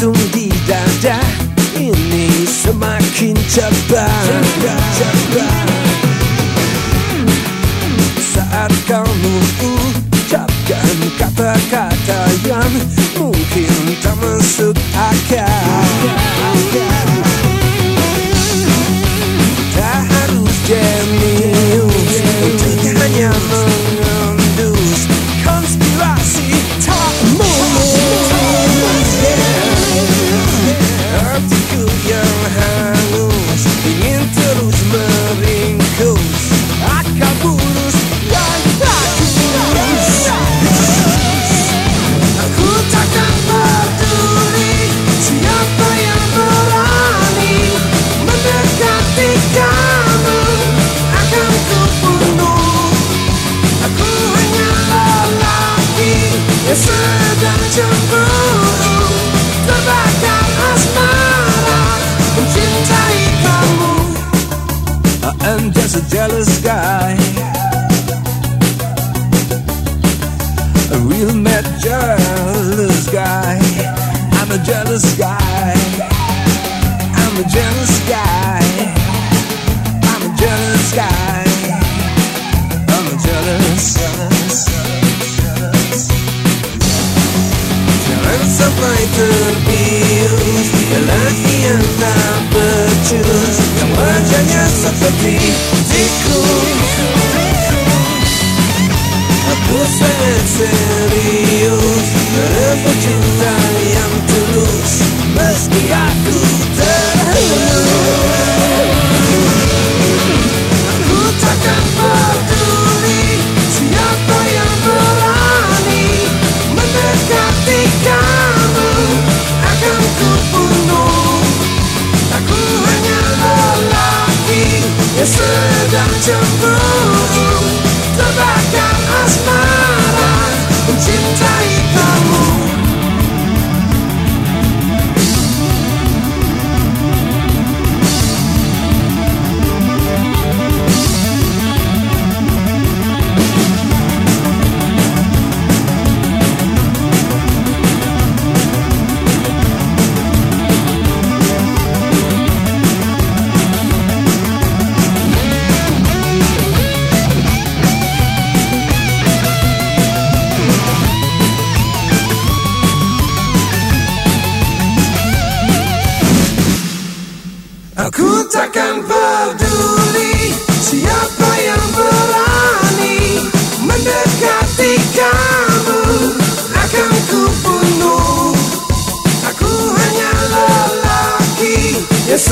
Jantung di dada ini semakin cepat. Saat kamu jealous guy A real mad jealous guy. I'm a jealous guy. I'm a jealous guy. I'm a jealous guy. I'm a jealous jealous You're lucky and not but you 정말 잘 녀석들이 디쿠 불쌍한 세리오 너를 sedang cemburu Terbakar asmara Aku takkan peduli siapa yang berani mendekati kamu. Akan ku bunuh. Aku hanya lelaki yang